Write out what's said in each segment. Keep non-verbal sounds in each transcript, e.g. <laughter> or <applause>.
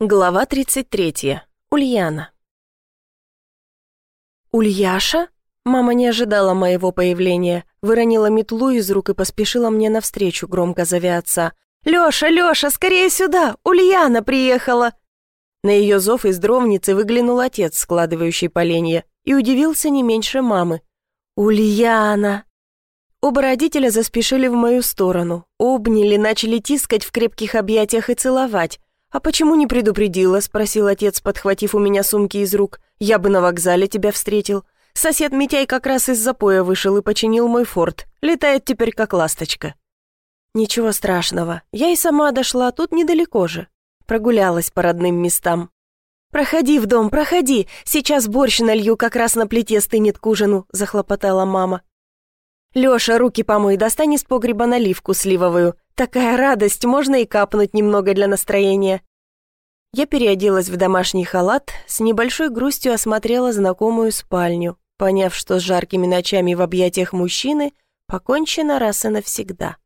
Глава 33. Ульяна. «Ульяша?» Мама не ожидала моего появления, выронила метлу из рук и поспешила мне навстречу, громко зовя отца. «Лёша, Лёша, скорее сюда! Ульяна приехала!» На ее зов из дровницы выглянул отец, складывающий поленья, и удивился не меньше мамы. «Ульяна!» Оба родителя заспешили в мою сторону, обняли, начали тискать в крепких объятиях и целовать. «А почему не предупредила?» — спросил отец, подхватив у меня сумки из рук. «Я бы на вокзале тебя встретил. Сосед Митяй как раз из запоя вышел и починил мой форт. Летает теперь как ласточка». «Ничего страшного. Я и сама дошла, тут недалеко же. Прогулялась по родным местам». «Проходи в дом, проходи. Сейчас борщ налью, как раз на плите стынет к ужину», — захлопотала мама. «Лёша, руки помой, достань из погреба наливку сливовую. Такая радость, можно и капнуть немного для настроения». Я переоделась в домашний халат, с небольшой грустью осмотрела знакомую спальню, поняв, что с жаркими ночами в объятиях мужчины покончено раз и навсегда.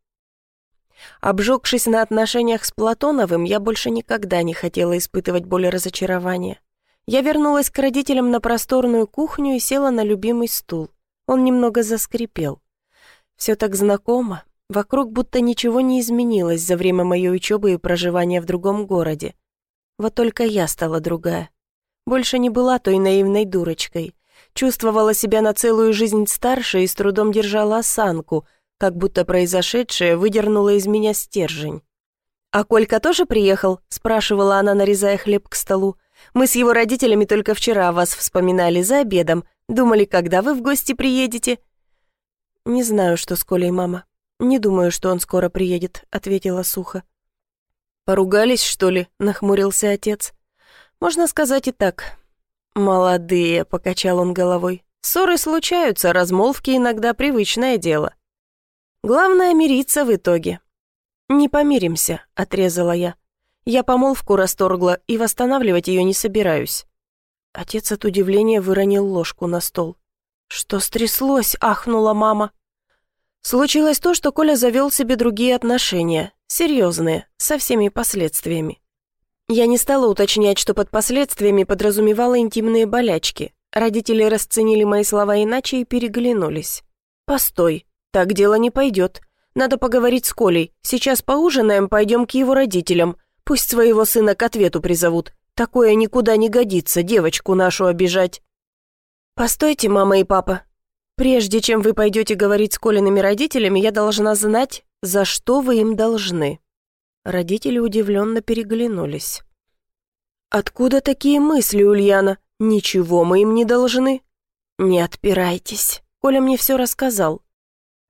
Обжегшись на отношениях с Платоновым, я больше никогда не хотела испытывать боль разочарования. Я вернулась к родителям на просторную кухню и села на любимый стул. Он немного заскрипел. Все так знакомо, Вокруг будто ничего не изменилось за время моей учебы и проживания в другом городе. Вот только я стала другая. Больше не была той наивной дурочкой. Чувствовала себя на целую жизнь старше и с трудом держала осанку, как будто произошедшее выдернуло из меня стержень. «А Колька тоже приехал?» – спрашивала она, нарезая хлеб к столу. «Мы с его родителями только вчера вас вспоминали за обедом. Думали, когда вы в гости приедете?» «Не знаю, что с Колей, мама. «Не думаю, что он скоро приедет», — ответила сухо. «Поругались, что ли?» — нахмурился отец. «Можно сказать и так». «Молодые», — покачал он головой. «Ссоры случаются, размолвки иногда привычное дело. Главное — мириться в итоге». «Не помиримся», — отрезала я. «Я помолвку расторгла и восстанавливать ее не собираюсь». Отец от удивления выронил ложку на стол. «Что стряслось?» — ахнула мама. Случилось то, что Коля завел себе другие отношения, серьезные, со всеми последствиями. Я не стала уточнять, что под последствиями подразумевала интимные болячки. Родители расценили мои слова иначе и переглянулись. «Постой, так дело не пойдет. Надо поговорить с Колей. Сейчас поужинаем, пойдем к его родителям. Пусть своего сына к ответу призовут. Такое никуда не годится, девочку нашу обижать». «Постойте, мама и папа, Прежде чем вы пойдете говорить с Колиными родителями, я должна знать, за что вы им должны». Родители удивленно переглянулись. «Откуда такие мысли, Ульяна? Ничего мы им не должны». «Не отпирайтесь. Коля мне все рассказал.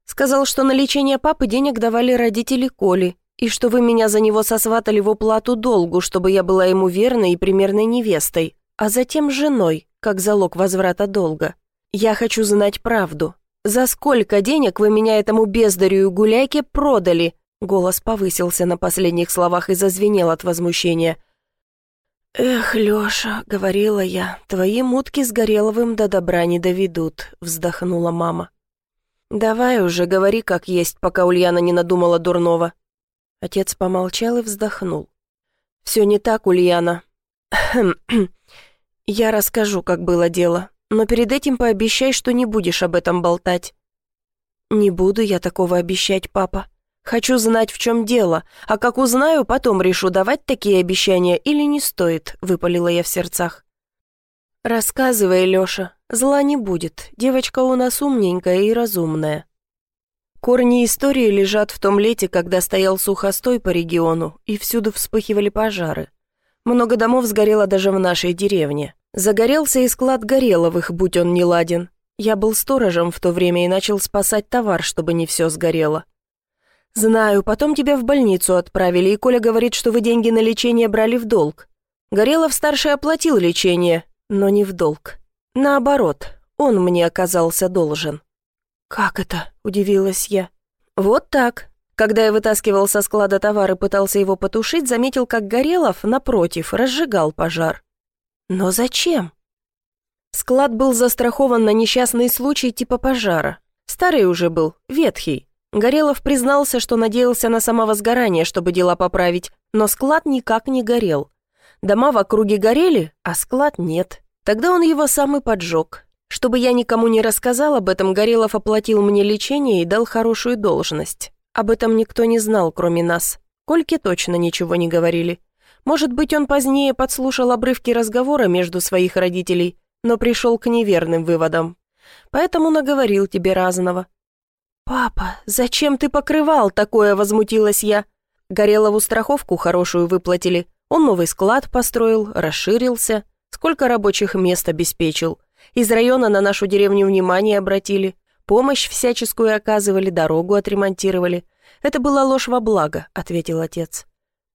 Сказал, что на лечение папы денег давали родители Коли, и что вы меня за него сосватали в уплату долгу, чтобы я была ему верной и примерной невестой, а затем женой, как залог возврата долга. «Я хочу знать правду. За сколько денег вы меня этому бездарю и гуляйке продали?» Голос повысился на последних словах и зазвенел от возмущения. «Эх, Лёша», — говорила я, — «твои мутки с Гореловым до добра не доведут», — вздохнула мама. «Давай уже, говори как есть, пока Ульяна не надумала дурного». Отец помолчал и вздохнул. «Все не так, Ульяна. <clears throat> Я расскажу, как было дело но перед этим пообещай, что не будешь об этом болтать». «Не буду я такого обещать, папа. Хочу знать, в чем дело, а как узнаю, потом решу, давать такие обещания или не стоит», — выпалила я в сердцах. «Рассказывай, Лёша, зла не будет, девочка у нас умненькая и разумная». Корни истории лежат в том лете, когда стоял сухостой по региону, и всюду вспыхивали пожары. Много домов сгорело даже в нашей деревне. Загорелся и склад Гореловых, будь он не ладен. Я был сторожем в то время и начал спасать товар, чтобы не все сгорело. «Знаю, потом тебя в больницу отправили, и Коля говорит, что вы деньги на лечение брали в долг. Горелов-старший оплатил лечение, но не в долг. Наоборот, он мне оказался должен». «Как это?» – удивилась я. «Вот так. Когда я вытаскивал со склада товар и пытался его потушить, заметил, как Горелов, напротив, разжигал пожар. Но зачем? Склад был застрахован на несчастный случай типа пожара. Старый уже был, ветхий. Горелов признался, что надеялся на самовозгорание, чтобы дела поправить, но склад никак не горел. Дома в округе горели, а склад нет. Тогда он его сам и поджег. Чтобы я никому не рассказал об этом, Горелов оплатил мне лечение и дал хорошую должность. Об этом никто не знал, кроме нас. Кольке точно ничего не говорили. Может быть, он позднее подслушал обрывки разговора между своих родителей, но пришел к неверным выводам. Поэтому наговорил тебе разного. «Папа, зачем ты покрывал такое?» – возмутилась я. Горелову страховку хорошую выплатили. Он новый склад построил, расширился. Сколько рабочих мест обеспечил. Из района на нашу деревню внимание обратили. Помощь всяческую оказывали, дорогу отремонтировали. Это была ложь во благо», — ответил отец.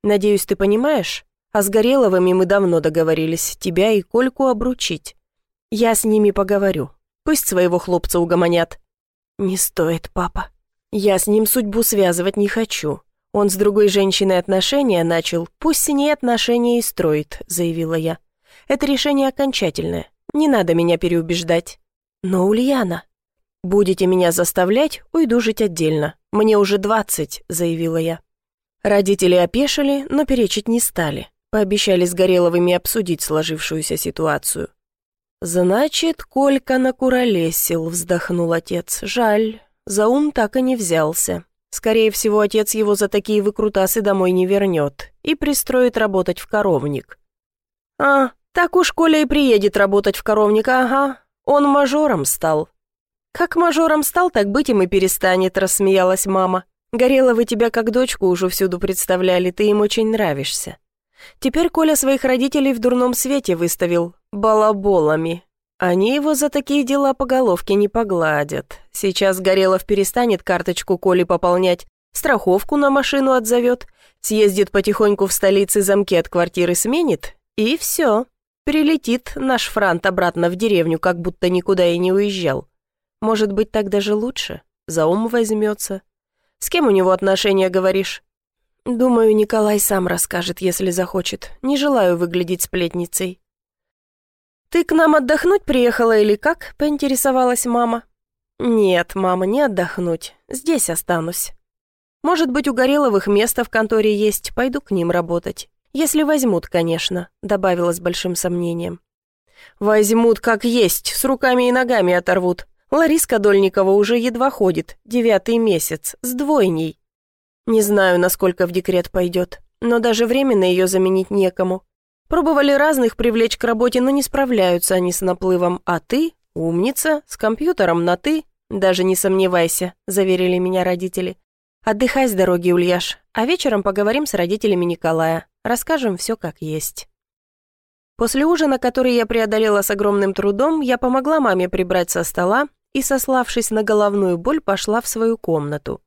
«Надеюсь, ты понимаешь? А с Гореловыми мы давно договорились, тебя и Кольку обручить. Я с ними поговорю. Пусть своего хлопца угомонят». «Не стоит, папа. Я с ним судьбу связывать не хочу. Он с другой женщиной отношения начал, пусть с ней отношения и строит», — заявила я. «Это решение окончательное. Не надо меня переубеждать». «Но Ульяна...» «Будете меня заставлять, уйду жить отдельно. Мне уже двадцать», — заявила я. Родители опешили, но перечить не стали. Пообещали с Гореловыми обсудить сложившуюся ситуацию. «Значит, Колька накуролесил», — вздохнул отец. «Жаль, за ум так и не взялся. Скорее всего, отец его за такие выкрутасы домой не вернет и пристроит работать в коровник». «А, так уж Коля и приедет работать в коровник, ага. Он мажором стал». «Как мажором стал, так быть им и перестанет», — рассмеялась мама. «Гореловы тебя как дочку уже всюду представляли, ты им очень нравишься». Теперь Коля своих родителей в дурном свете выставил, балаболами. Они его за такие дела по головке не погладят. Сейчас Горелов перестанет карточку Коли пополнять, страховку на машину отзовет, съездит потихоньку в столице, замки от квартиры сменит, и все. Прилетит наш франт обратно в деревню, как будто никуда и не уезжал. Может быть, так даже лучше? За ум возьмется. С кем у него отношения, говоришь? Думаю, Николай сам расскажет, если захочет. Не желаю выглядеть сплетницей. «Ты к нам отдохнуть приехала или как?» — поинтересовалась мама. «Нет, мама, не отдохнуть. Здесь останусь. Может быть, у Гореловых место в конторе есть, пойду к ним работать. Если возьмут, конечно», — добавила с большим сомнением. «Возьмут как есть, с руками и ногами оторвут. Лариска Дольникова уже едва ходит, девятый месяц, с двойней. Не знаю, насколько в декрет пойдет, но даже временно ее заменить некому. Пробовали разных привлечь к работе, но не справляются они с наплывом. А ты, умница, с компьютером на «ты», даже не сомневайся», — заверили меня родители. «Отдыхай с дороги, Ульяш, а вечером поговорим с родителями Николая, расскажем все как есть». После ужина, который я преодолела с огромным трудом, я помогла маме прибрать со стола и, сославшись на головную боль, пошла в свою комнату.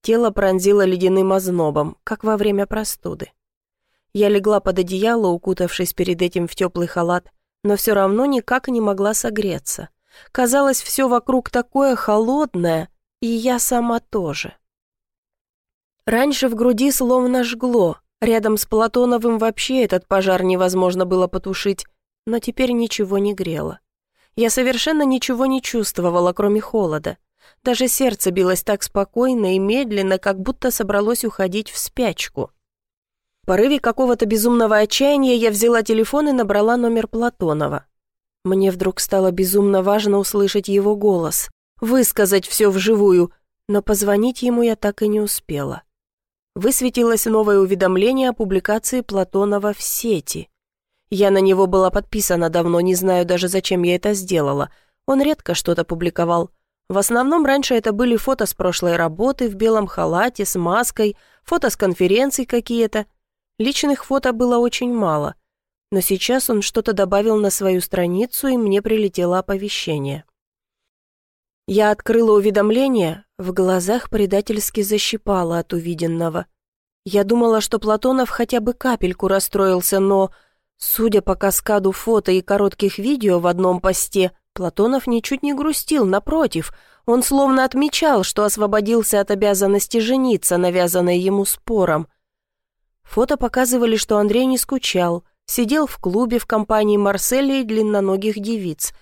Тело пронзило ледяным ознобом, как во время простуды. Я легла под одеяло, укутавшись перед этим в теплый халат, но все равно никак не могла согреться. Казалось, все вокруг такое холодное, и я сама тоже. Раньше в груди словно жгло, рядом с Платоновым вообще этот пожар невозможно было потушить, но теперь ничего не грело. Я совершенно ничего не чувствовала, кроме холода. Даже сердце билось так спокойно и медленно, как будто собралось уходить в спячку порыве какого-то безумного отчаяния я взяла телефон и набрала номер Платонова. Мне вдруг стало безумно важно услышать его голос, высказать все вживую, но позвонить ему я так и не успела. Высветилось новое уведомление о публикации Платонова в сети. Я на него была подписана давно, не знаю даже, зачем я это сделала. Он редко что-то публиковал. В основном раньше это были фото с прошлой работы в белом халате, с маской, фото с конференций какие-то – Личных фото было очень мало, но сейчас он что-то добавил на свою страницу, и мне прилетело оповещение. Я открыла уведомление, в глазах предательски защипала от увиденного. Я думала, что Платонов хотя бы капельку расстроился, но, судя по каскаду фото и коротких видео в одном посте, Платонов ничуть не грустил, напротив, он словно отмечал, что освободился от обязанности жениться, навязанной ему спором – Фото показывали, что Андрей не скучал, сидел в клубе в компании Марселя и длинноногих девиц.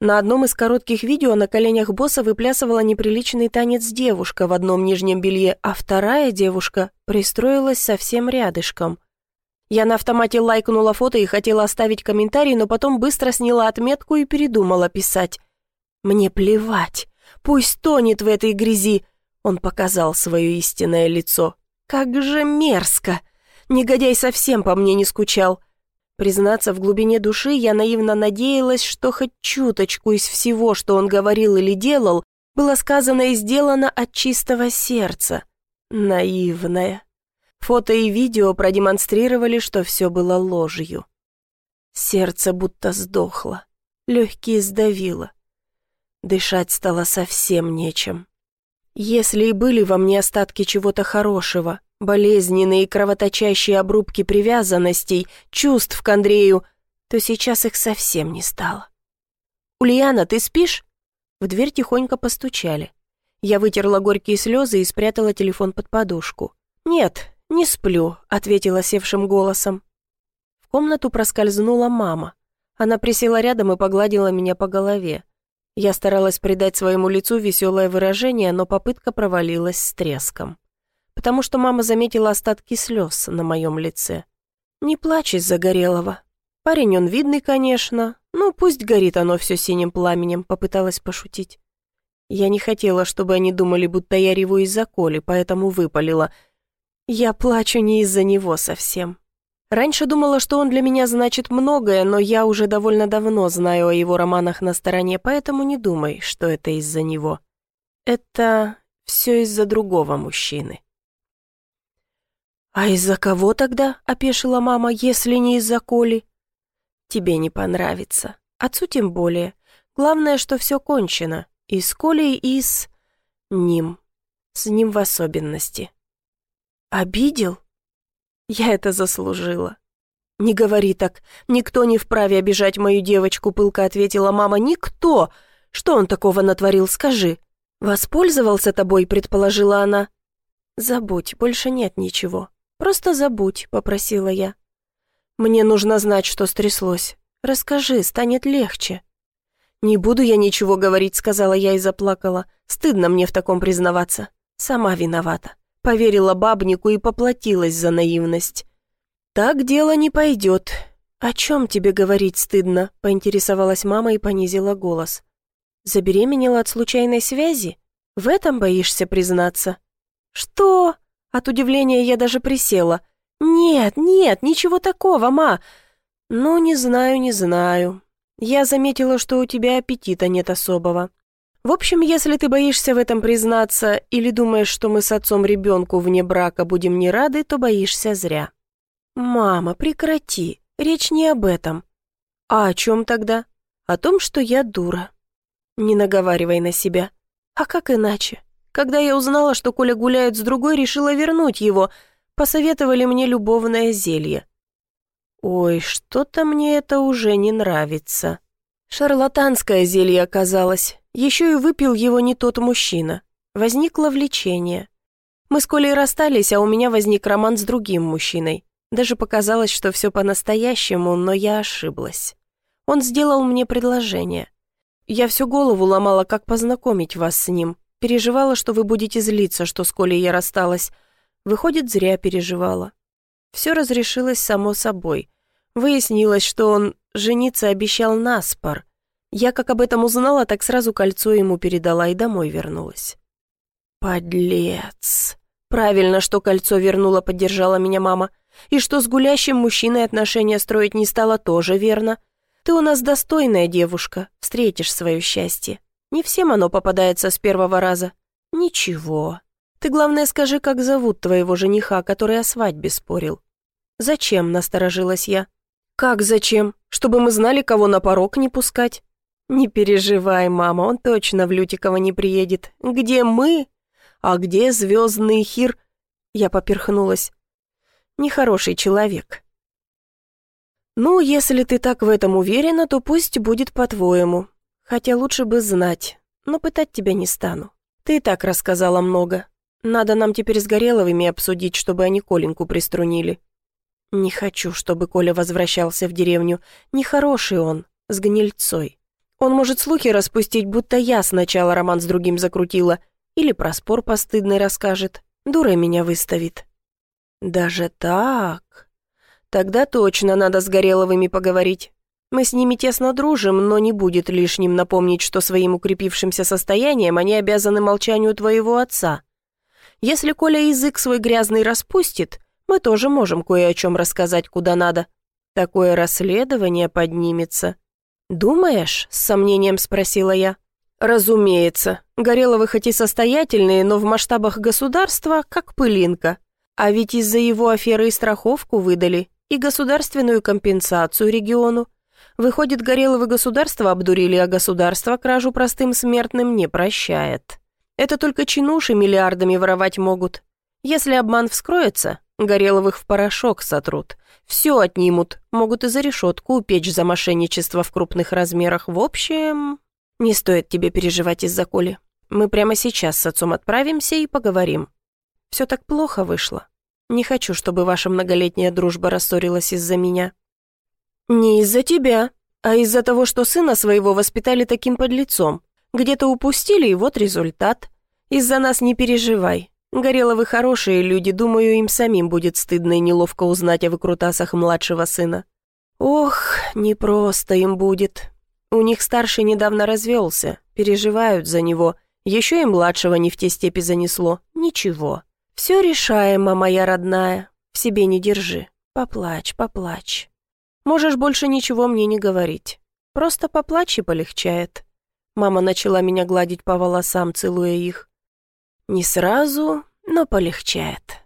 На одном из коротких видео на коленях босса выплясывала неприличный танец девушка в одном нижнем белье, а вторая девушка пристроилась совсем рядышком. Я на автомате лайкнула фото и хотела оставить комментарий, но потом быстро сняла отметку и передумала писать. «Мне плевать. Пусть тонет в этой грязи». Он показал свое истинное лицо. «Как же мерзко! Негодяй совсем по мне не скучал. Признаться, в глубине души я наивно надеялась, что хоть чуточку из всего, что он говорил или делал, было сказано и сделано от чистого сердца. Наивная. Фото и видео продемонстрировали, что все было ложью. Сердце будто сдохло, легкие сдавило. Дышать стало совсем нечем. Если и были во мне остатки чего-то хорошего, болезненные кровоточащие обрубки привязанностей, чувств к Андрею, то сейчас их совсем не стало. «Ульяна, ты спишь?» В дверь тихонько постучали. Я вытерла горькие слезы и спрятала телефон под подушку. «Нет, не сплю», — ответила севшим голосом. В комнату проскользнула мама. Она присела рядом и погладила меня по голове. Я старалась придать своему лицу веселое выражение, но попытка провалилась с треском потому что мама заметила остатки слез на моем лице. «Не плачь из Загорелого. Парень он видный, конечно, но пусть горит оно все синим пламенем», — попыталась пошутить. Я не хотела, чтобы они думали, будто я реву из-за Коли, поэтому выпалила. «Я плачу не из-за него совсем». Раньше думала, что он для меня значит многое, но я уже довольно давно знаю о его романах на стороне, поэтому не думай, что это из-за него. Это все из-за другого мужчины. «А из-за кого тогда?» — опешила мама, «если не из-за Коли?» «Тебе не понравится. Отцу тем более. Главное, что все кончено. И с Колей, и с... ним. С ним в особенности». «Обидел?» «Я это заслужила». «Не говори так. Никто не вправе обижать мою девочку», — пылко ответила мама. «Никто! Что он такого натворил, скажи?» «Воспользовался тобой», — предположила она. «Забудь, больше нет ничего. «Просто забудь», — попросила я. «Мне нужно знать, что стряслось. Расскажи, станет легче». «Не буду я ничего говорить», — сказала я и заплакала. «Стыдно мне в таком признаваться. Сама виновата. Поверила бабнику и поплатилась за наивность». «Так дело не пойдет. О чем тебе говорить стыдно?» — поинтересовалась мама и понизила голос. «Забеременела от случайной связи? В этом боишься признаться?» «Что?» От удивления я даже присела. «Нет, нет, ничего такого, ма!» «Ну, не знаю, не знаю. Я заметила, что у тебя аппетита нет особого. В общем, если ты боишься в этом признаться или думаешь, что мы с отцом ребенку вне брака будем не рады, то боишься зря». «Мама, прекрати, речь не об этом». «А о чем тогда?» «О том, что я дура». «Не наговаривай на себя. А как иначе? Когда я узнала, что Коля гуляет с другой, решила вернуть его. Посоветовали мне любовное зелье. Ой, что-то мне это уже не нравится. Шарлатанское зелье оказалось. Еще и выпил его не тот мужчина. Возникло влечение. Мы с Колей расстались, а у меня возник роман с другим мужчиной. Даже показалось, что все по-настоящему, но я ошиблась. Он сделал мне предложение. Я всю голову ломала, как познакомить вас с ним. Переживала, что вы будете злиться, что с Колей я рассталась. Выходит, зря переживала. Все разрешилось само собой. Выяснилось, что он жениться обещал наспор. Я, как об этом узнала, так сразу кольцо ему передала и домой вернулась. «Подлец!» «Правильно, что кольцо вернула», — поддержала меня мама. «И что с гулящим мужчиной отношения строить не стало, тоже верно. Ты у нас достойная девушка, встретишь свое счастье. Не всем оно попадается с первого раза. Ничего. Ты, главное, скажи, как зовут твоего жениха, который о свадьбе спорил. Зачем, насторожилась я. Как зачем? Чтобы мы знали, кого на порог не пускать. Не переживай, мама, он точно в Лютиково не приедет. Где мы? А где звездный хир? Я поперхнулась. Нехороший человек. Ну, если ты так в этом уверена, то пусть будет по-твоему. Хотя лучше бы знать, но пытать тебя не стану. Ты и так рассказала много. Надо нам теперь с Гореловыми обсудить, чтобы они Коленьку приструнили. Не хочу, чтобы Коля возвращался в деревню. Нехороший он, с гнильцой. Он может слухи распустить, будто я сначала роман с другим закрутила, или про спор постыдный расскажет. Дурой меня выставит. Даже так? Тогда точно надо с Гореловыми поговорить. Мы с ними тесно дружим, но не будет лишним напомнить, что своим укрепившимся состоянием они обязаны молчанию твоего отца. Если Коля язык свой грязный распустит, мы тоже можем кое о чем рассказать куда надо. Такое расследование поднимется. «Думаешь?» — с сомнением спросила я. «Разумеется. Гореловы хоть и состоятельные, но в масштабах государства как пылинка. А ведь из-за его аферы и страховку выдали, и государственную компенсацию региону. Выходит, Гореловы государство обдурили, а государство кражу простым смертным не прощает. Это только чинуши миллиардами воровать могут. Если обман вскроется, Гореловых в порошок сотрут. Все отнимут, могут и за решетку упечь за мошенничество в крупных размерах. В общем, не стоит тебе переживать из-за Коли. Мы прямо сейчас с отцом отправимся и поговорим. Все так плохо вышло. Не хочу, чтобы ваша многолетняя дружба рассорилась из-за меня. Не из-за тебя, а из-за того, что сына своего воспитали таким подлецом. Где-то упустили, и вот результат. Из-за нас не переживай. Гореловы хорошие люди, думаю, им самим будет стыдно и неловко узнать о выкрутасах младшего сына. Ох, непросто им будет. У них старший недавно развелся, переживают за него. Еще и младшего не в те степи занесло. Ничего. Все решаемо, моя родная. В себе не держи. Поплачь, поплачь. Можешь больше ничего мне не говорить. Просто поплачь и полегчает. Мама начала меня гладить по волосам, целуя их. Не сразу, но полегчает.